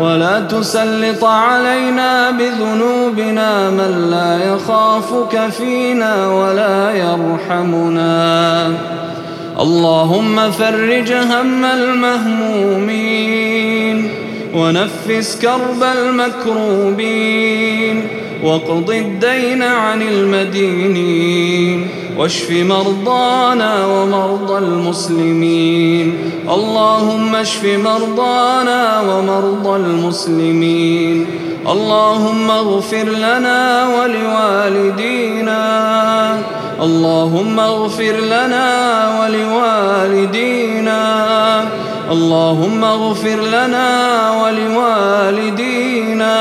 ولا تسلط علينا بذنوبنا من لا يخافك فينا ولا يرحمنا. اللهم فرج هم المهمومين ونفس كرب المكروبين. واقض الدين عن المدينين واشف مرضانا ومرضى المسلمين. اللهم اشف مرضانا ومرضى المسلمين. اللهم اغفر لنا ولوالدينا. اللهم اغفر لنا ولوالدينا. اللهم اغفر لنا ولوالدينا.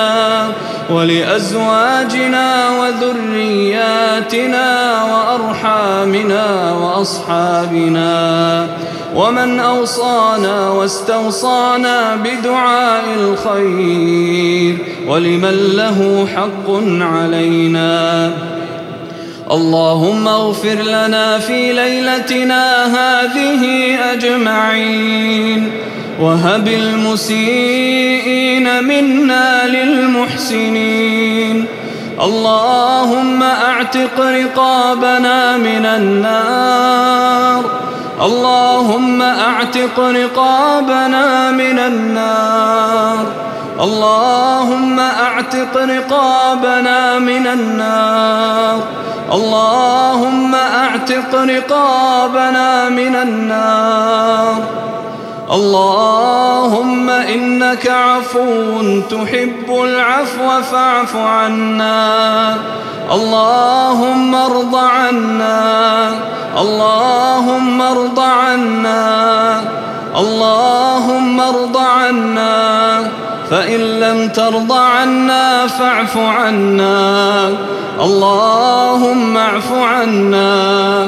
ولأزواجنا وذرياتنا وأرحامنا وأصحابنا ومن أوصانا واستوصانا بدعاء الخير ولمن له حق علينا. اللهم اغفر لنا في ليلتنا هذه أجمعين. وهب المسيئين منا للمحسنين. اللهم أعتق رقابنا من النار. اللهم أعتق رقابنا من النار. اللهم أعتق رقابنا من النار. اللهم أعتق رقابنا من النار. اللهم إنك عفو تحب العفو فاعف عنا. اللهم ارض عنا. اللهم ارض عنا. اللهم ارض عنا. فإن لم ترض عنا فاعف عنا. اللهم اعف عنا.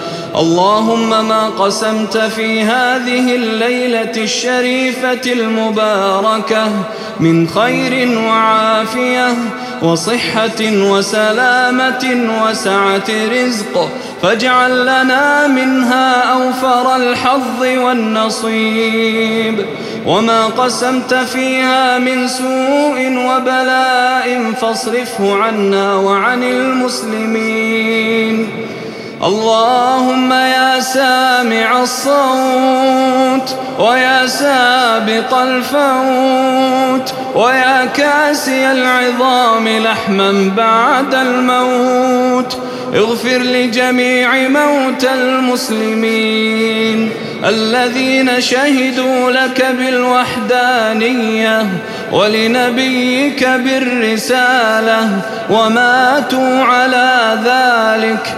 اللهم ما قسمت في هذه الليلة الشريفة المباركة من خير وعافية وصحة وسلامة وسعة رزق فاجعل لنا منها أوفر الحظ والنصيب وما قسمت فيها من سوء وبلاء فاصرفه عنا وعن المسلمين اللهم يا سامع الصوت ويا سابق الفوت ويا كاسي العظام لحما بعد الموت اغفر لجميع موتى المسلمين الذين شهدوا لك بالوحدانية ولنبيك بالرسالة وماتوا على ذلك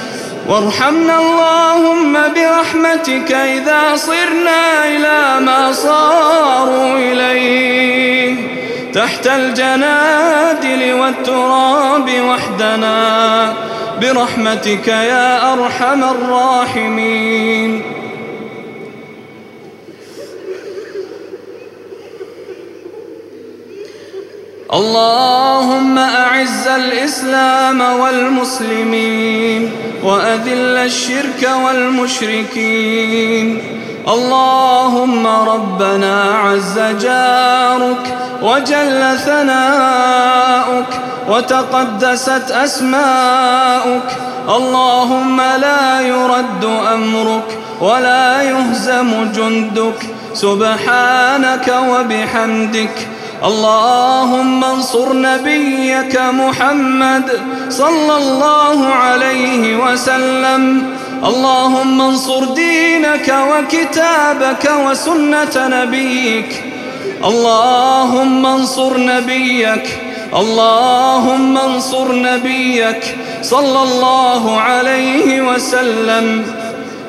وارحمنا اللهم برحمتك إذا صرنا إلى ما صاروا إليه. تحت الجنادل والتراب وحدنا برحمتك يا أرحم الراحمين. اللهم أعز الإسلام والمسلمين وأذل الشرك والمشركين. اللهم ربنا عز جارك وجل ثناؤك وتقدست أسماؤك. اللهم لا يرد أمرك ولا يهزم جندك. سبحانك وبحمدك اللهم انصر نبيك محمد صلى الله عليه وسلم. اللهم انصر دينك وكتابك وسنة نبيك. اللهم انصر نبيك. اللهم انصر نبيك صلى الله عليه وسلم.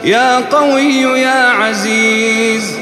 يا قوي يا عزيز.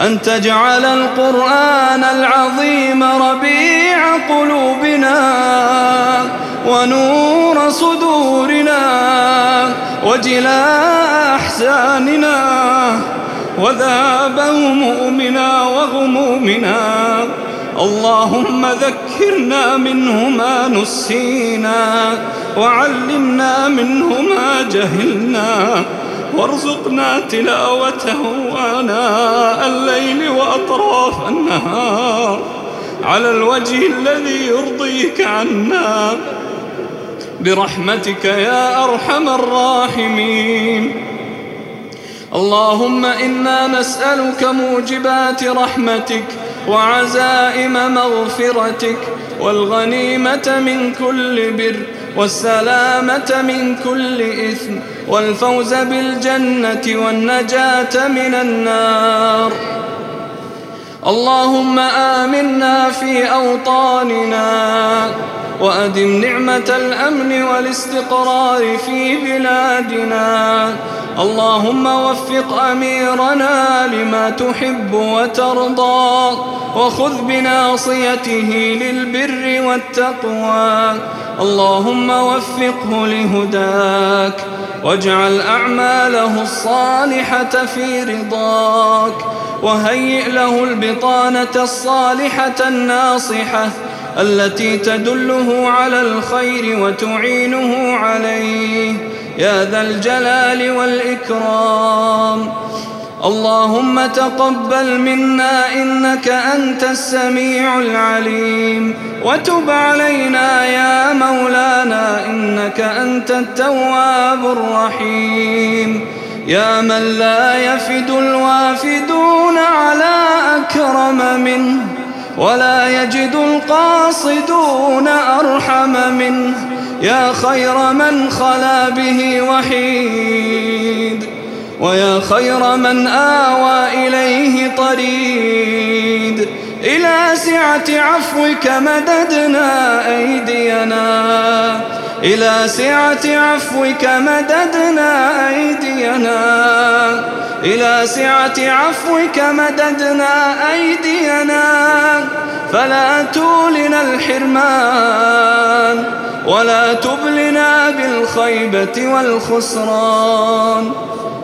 أن تجعل القرآن العظيم ربيع قلوبنا ونور صدورنا وجلاء أحزاننا وذاب همومنا وغمومنا. اللهم ذكرنا منه ما نسينا وعلمنا منه ما جهلنا. وارزقنا تلاوته آناء الليل وأطراف النهار. على الوجه الذي يرضيك عنا. برحمتك يا أرحم الراحمين. اللهم إنا نسألك موجبات رحمتك وعزائم مغفرتك والغنيمة من كل بر. والسلامة من كل إثم والفوز بالجنة والنجاة من النار. اللهم آمنا في أوطاننا وأدم نعمة الأمن والاستقرار في بلادنا. اللهم وفق أميرنا لما تحب وترضى وخذ بناصيته للبر والتقوى. اللهم وفقه لهداك واجعل أعماله الصالحة في رضاك وهيئ له البطانة الصالحة الناصحة التي تدله على الخير وتعينه عليه. يا ذا الجلال والإكرام. اللهم تقبل منا إنك أنت السميع العليم. وتب علينا يا مولانا إنك أنت التواب الرحيم. يا من لا يفد الوافدون على أكرم منه ولا يجد القاصدون أرحم منه. يا خير من خلا به وحيد. ويا خير من آوى إليه طريد. إلى سعة عفوك مددنا أيدينا. إلى سعة عفوك مددنا أيدينا. إلى سعة عفوك مددنا أيدينا. فلا تولنا الحرمان ولا تبلنا بالخيبة والخسران.